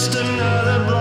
just another